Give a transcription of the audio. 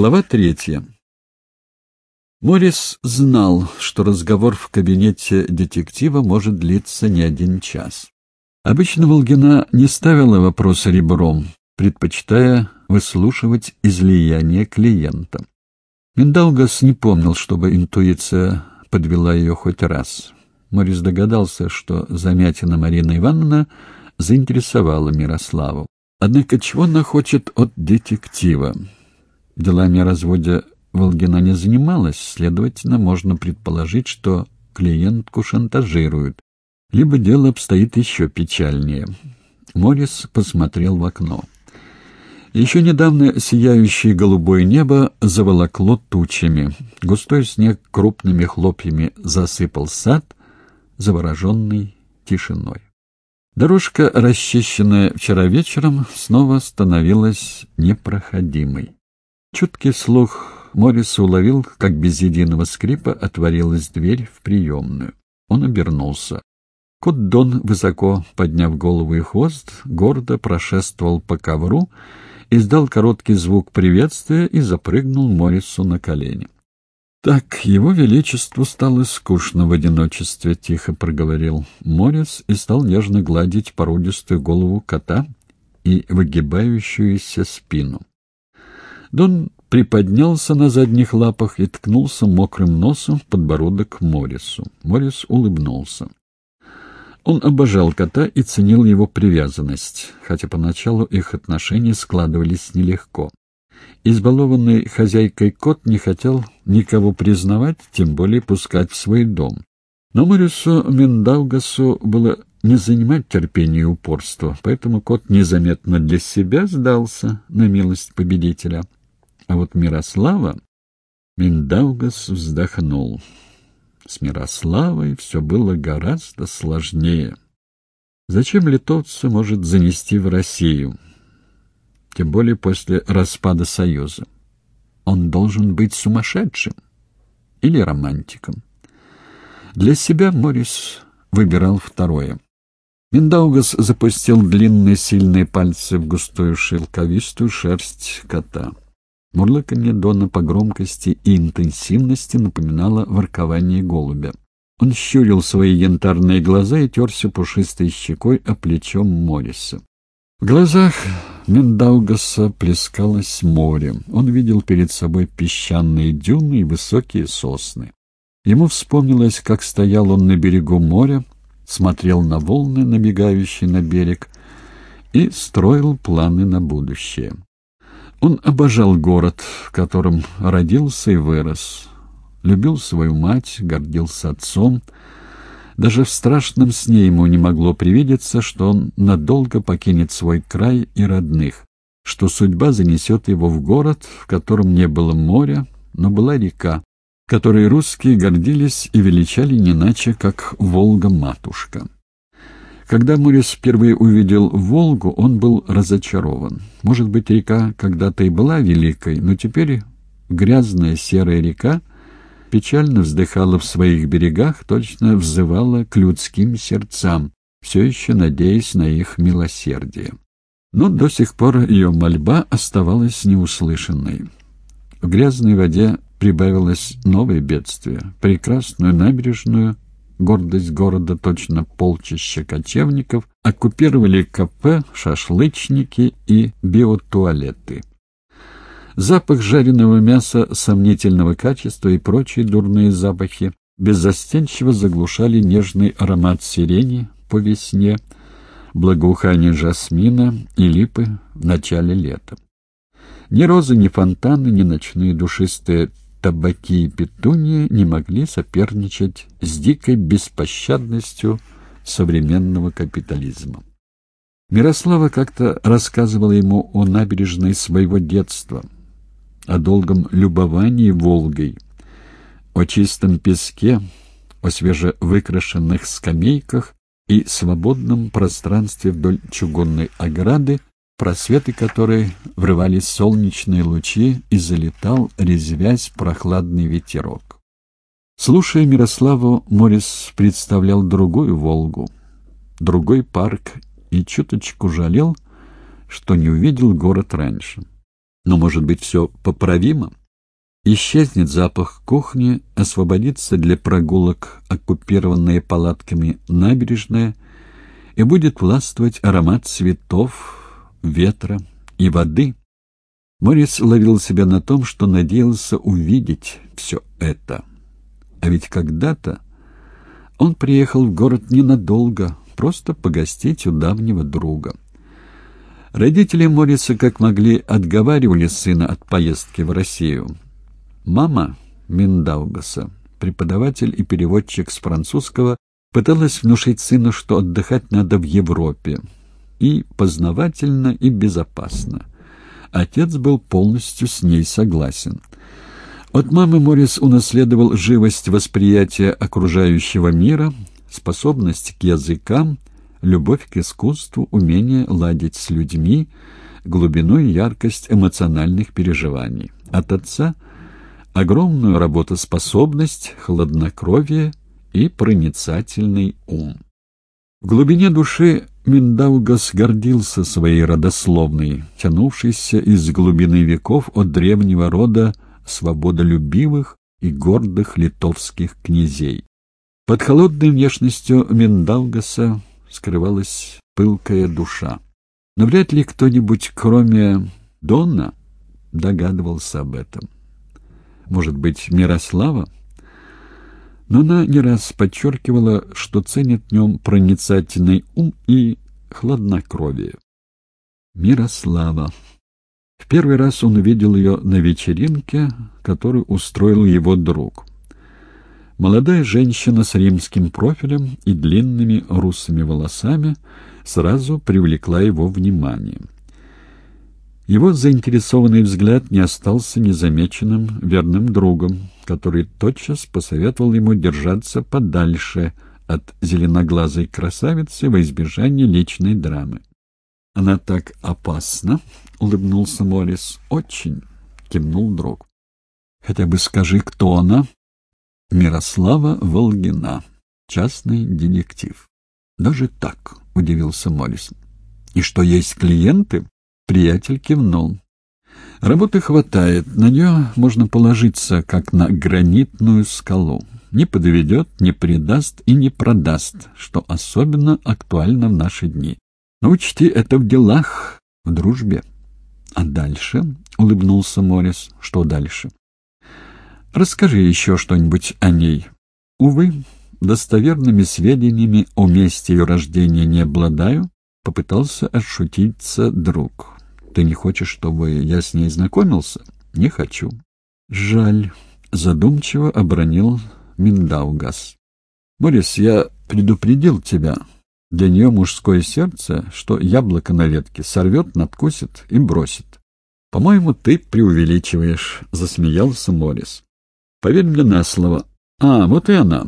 Глава третья. Морис знал, что разговор в кабинете детектива может длиться не один час. Обычно Волгина не ставила вопросы ребром, предпочитая выслушивать излияние клиента. Миндаугас не помнил, чтобы интуиция подвела ее хоть раз. Морис догадался, что замятина Марина Ивановна заинтересовала Мирославу. Однако чего она хочет от детектива? Делами о разводе Волгина не занималась, следовательно, можно предположить, что клиентку шантажируют, либо дело обстоит еще печальнее. Морис посмотрел в окно. Еще недавно сияющее голубое небо заволокло тучами. Густой снег крупными хлопьями засыпал сад, завороженный тишиной. Дорожка, расчищенная вчера вечером, снова становилась непроходимой. Чуткий слух Морриса уловил, как без единого скрипа отворилась дверь в приемную. Он обернулся. Кот Дон, высоко подняв голову и хвост, гордо прошествовал по ковру, издал короткий звук приветствия и запрыгнул Моррису на колени. «Так, его величеству стало скучно в одиночестве», — тихо проговорил Моррис и стал нежно гладить породистую голову кота и выгибающуюся спину. Дон приподнялся на задних лапах и ткнулся мокрым носом в подбородок Морису. Морис улыбнулся. Он обожал кота и ценил его привязанность, хотя поначалу их отношения складывались нелегко. Избалованный хозяйкой кот не хотел никого признавать, тем более пускать в свой дом. Но Морису Миндаугасу было не занимать терпение и упорство, поэтому кот незаметно для себя сдался на милость победителя. А вот Мирослава... Миндаугас вздохнул. С Мирославой все было гораздо сложнее. Зачем литовца может занести в Россию? Тем более после распада Союза. Он должен быть сумасшедшим или романтиком. Для себя Морис выбирал второе. Миндаугас запустил длинные сильные пальцы в густую шелковистую шерсть кота. Мурлыканье Дона по громкости и интенсивности напоминало воркование голубя. Он щурил свои янтарные глаза и терся пушистой щекой о плечо Морриса. В глазах Мендаугаса плескалось море. Он видел перед собой песчаные дюны и высокие сосны. Ему вспомнилось, как стоял он на берегу моря, смотрел на волны, набегающие на берег, и строил планы на будущее. Он обожал город, в котором родился и вырос. Любил свою мать, гордился отцом. Даже в страшном сне ему не могло привидеться, что он надолго покинет свой край и родных, что судьба занесет его в город, в котором не было моря, но была река, которой русские гордились и величали не иначе, как Волга-матушка. Когда Морис впервые увидел Волгу, он был разочарован. Может быть, река когда-то и была великой, но теперь грязная серая река печально вздыхала в своих берегах, точно взывала к людским сердцам, все еще надеясь на их милосердие. Но до сих пор ее мольба оставалась неуслышанной. В грязной воде прибавилось новое бедствие. Прекрасную набережную гордость города, точно полчища кочевников, оккупировали кафе, шашлычники и биотуалеты. Запах жареного мяса сомнительного качества и прочие дурные запахи беззастенчиво заглушали нежный аромат сирени по весне, благоухание жасмина и липы в начале лета. Ни розы, ни фонтаны, ни ночные душистые табаки и петуньи не могли соперничать с дикой беспощадностью современного капитализма. Мирослава как-то рассказывала ему о набережной своего детства, о долгом любовании Волгой, о чистом песке, о свежевыкрашенных скамейках и свободном пространстве вдоль чугунной ограды, просветы которой врывались солнечные лучи и залетал, резвясь, прохладный ветерок. Слушая Мирославу, Морис представлял другую «Волгу», другой парк и чуточку жалел, что не увидел город раньше. Но, может быть, все поправимо? Исчезнет запах кухни, освободится для прогулок оккупированная палатками набережная, и будет властвовать аромат цветов, ветра и воды. Морис ловил себя на том, что надеялся увидеть все это. А ведь когда-то он приехал в город ненадолго, просто погостить у давнего друга. Родители Мориса как могли отговаривали сына от поездки в Россию. Мама Миндаугаса, преподаватель и переводчик с французского, пыталась внушить сыну, что отдыхать надо в Европе. И познавательно, и безопасно. Отец был полностью с ней согласен. От мамы Морис унаследовал живость восприятия окружающего мира, способность к языкам, любовь к искусству, умение ладить с людьми, глубину и яркость эмоциональных переживаний. От отца — огромную работоспособность, хладнокровие и проницательный ум. В глубине души Миндаугас гордился своей родословной, тянувшейся из глубины веков от древнего рода свободолюбивых и гордых литовских князей. Под холодной внешностью Миндаугаса скрывалась пылкая душа. Но вряд ли кто-нибудь, кроме Донна, догадывался об этом. Может быть, Мирослава? Но она не раз подчеркивала, что ценит в нем проницательный ум и хладнокровие. Мирослава. В первый раз он увидел ее на вечеринке, которую устроил его друг. Молодая женщина с римским профилем и длинными русыми волосами сразу привлекла его внимание. Его заинтересованный взгляд не остался незамеченным верным другом, который тотчас посоветовал ему держаться подальше от зеленоглазой красавицы во избежание личной драмы. «Она так опасна?» — улыбнулся Морис. «Очень», — кивнул друг. «Хотя бы скажи, кто она?» Мирослава Волгина, частный детектив. Даже так, удивился Моррис. И что есть клиенты? Приятель кивнул. Работы хватает, на нее можно положиться, как на гранитную скалу. Не подведет, не предаст и не продаст, что особенно актуально в наши дни. Но учти это в делах, в дружбе. А дальше, — улыбнулся Моррис, — что дальше? Расскажи еще что-нибудь о ней. Увы, достоверными сведениями о месте ее рождения не обладаю, попытался отшутиться друг. Ты не хочешь, чтобы я с ней знакомился? Не хочу. Жаль, задумчиво обронил Миндаугас. Борис, я предупредил тебя. Для нее мужское сердце, что яблоко на ветке сорвет, надкусит и бросит. «По-моему, ты преувеличиваешь», — засмеялся Морис. Поверь мне на слово. А, вот и она.